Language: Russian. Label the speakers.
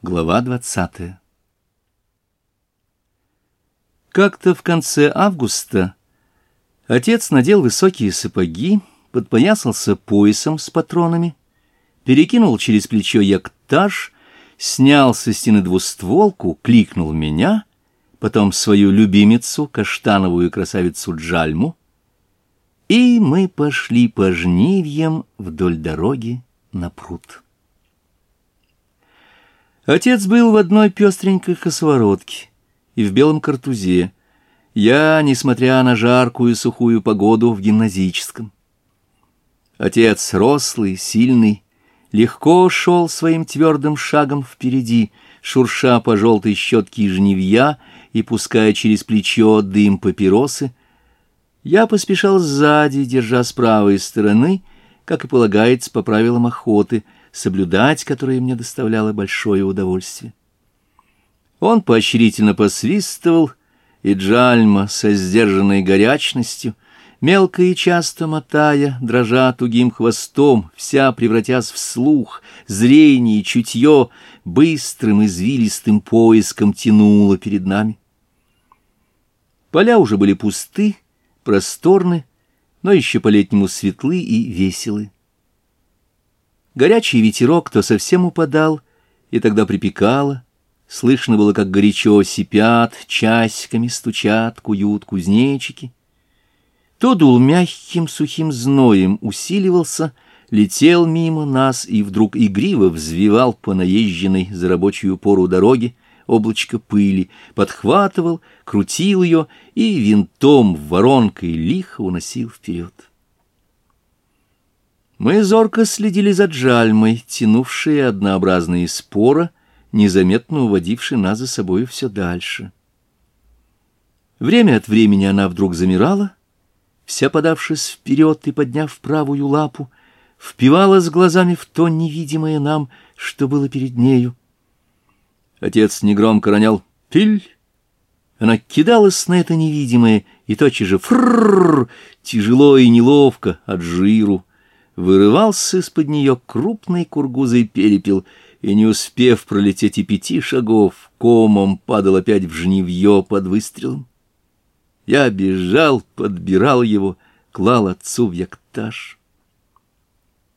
Speaker 1: Глава 20. Как-то в конце августа отец надел высокие сапоги, подпоясался поясом с патронами, перекинул через плечо яктаж, снял со стены двустволку, кликнул меня, потом свою любимицу, каштановую красавицу Джальму, и мы пошли по жнивьям вдоль дороги на пруд. Отец был в одной пестренькой косоворотке и в белом картузе. Я, несмотря на жаркую сухую погоду, в гимназическом. Отец рослый, сильный, легко шел своим твердым шагом впереди, шурша по желтой щетке и жневья и пуская через плечо дым папиросы. Я поспешал сзади, держа с правой стороны, как и полагается по правилам охоты — соблюдать которые мне доставляло большое удовольствие. Он поощрительно посвистывал, и Джальма со сдержанной горячностью, мелко и часто мотая, дрожа тугим хвостом, вся превратясь в слух, зрение и чутье, быстрым извилистым поиском тянула перед нами. Поля уже были пусты, просторны, но еще по-летнему светлы и веселые. Горячий ветерок то совсем упадал, и тогда припекало. Слышно было, как горячо сипят, часиками стучат, куют кузнечики. То дул мягким сухим зноем, усиливался, летел мимо нас и вдруг игриво взвивал по наезженной за рабочую пору дороги облачко пыли, подхватывал, крутил ее и винтом воронкой лихо уносил вперед. Мы зорко следили за джальмой, тянувшие однообразные споры, незаметно уводившие нас за собой все дальше. Время от времени она вдруг замирала, вся подавшись вперед и подняв правую лапу, впивалась глазами в то невидимое нам, что было перед нею. Отец негромко ронял «Пиль!» Она кидалась на это невидимое, и тотчас же фрррр, тяжело и неловко от жиру вырывался из-под нее крупный кургузый перепел, и, не успев пролететь и пяти шагов, комом падал опять в жневье под выстрелом. Я бежал, подбирал его, клал отцу в яктаж.